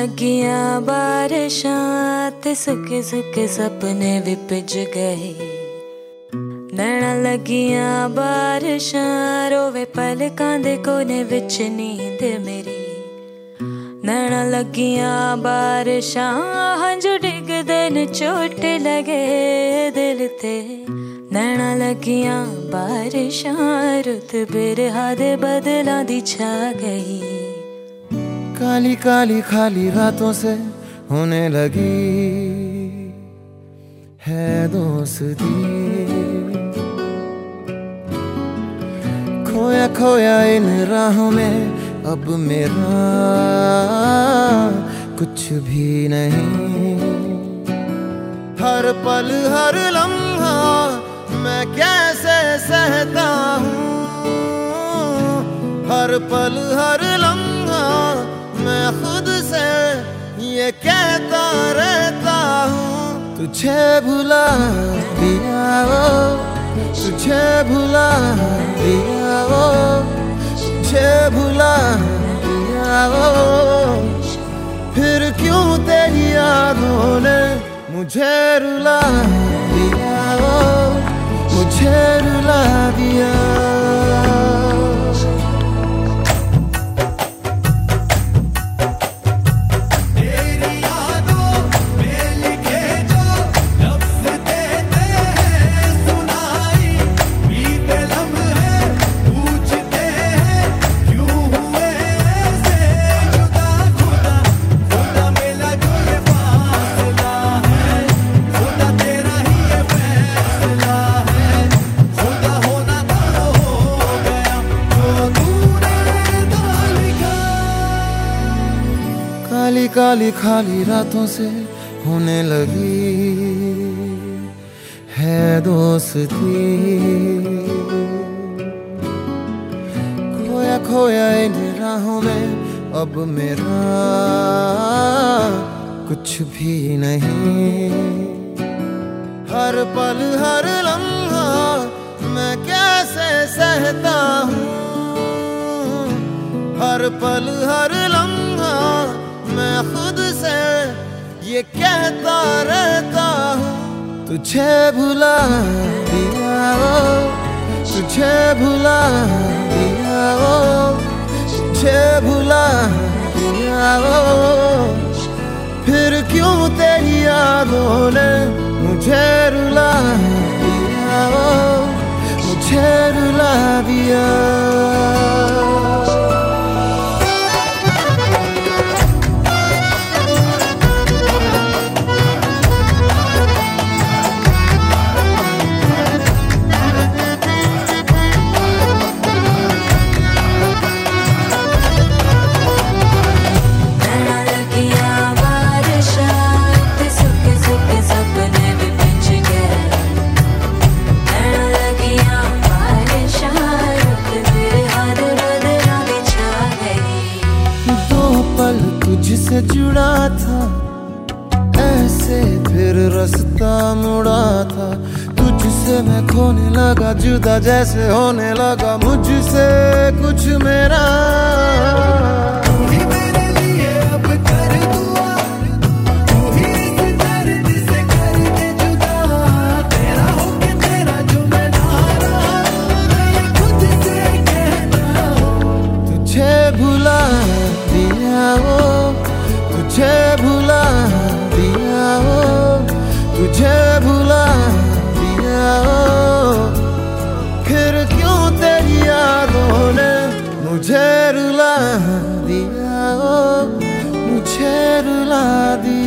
ਲੱਗੀਆਂ ਬਾਰਿਸ਼ਾਂ ਤੇ ਸੁੱਕੇ ਸੁੱਕੇ ਸੁਪਨੇ ਵੀ ਭਿੱਜ ਗਏ। ਨੈਣਾ ਲੱਗੀਆਂ ਬਾਰਿਸ਼ਾਂ, ਰੋਵੇ ਪਲਕਾਂ ਦੇ ਕੋਨੇ ਵਿੱਚ ਨੀਂਦ ਮੇਰੀ। ਨੈਣਾ ਲੱਗੀਆਂ ਬਾਰਿਸ਼ਾਂ, ਹੰਝੂ ਡਿੱਗਦੇ ਨੇ ਚੋਟ ਲਗੇ ਦਿਲ ਤੇ। ਨੈਣਾ ਲੱਗੀਆਂ ਬਾਰਿਸ਼ਾਂ, ਰੁੱਤ ਬਿਰਹਾ ਦੇ ਬਦਲਾਂ ਦੀ ਛਾ ਗਈ। काली काली खाली रातों से होने लगी है दोस्ती। खोया खोया इन राहों में अब मेरा कुछ भी नहीं। हर पल, हर लम्हा मैं कैसे सहता हूँ? हर पल, हर खुद से ये कहता रहता हूँ, तुझे भुला दिया वो, तुझे भुला दिया वो, तुझे भुला दिया वो। फिर क्यों तेरी यादों ने मुझे रुला काली काली खाली रातों से होने लगी। है दोस्ती। खोया खोया इन राहों में अब मेरा कुछ भी नहीं। हर पल, हर लम्हा मैं कैसे सहता हूँ? हर पल, हर मैं खुद से ये कहता रहता हूँ। तुझे भुला दिया वो तुझे भुला दिया वो तुझे भुला दिया वो फिर क्यों तेरी यादों ने मुझे रुला दिया वो मुझे रुला दिया? रास्ता मुड़ा था। तुझसे मैं खोने लगा जुदा जैसे होने लगा। मुझसे कुछ मेरा तेरी यादों ने मुझे रुला दिया ओ मुझे रुला दिया।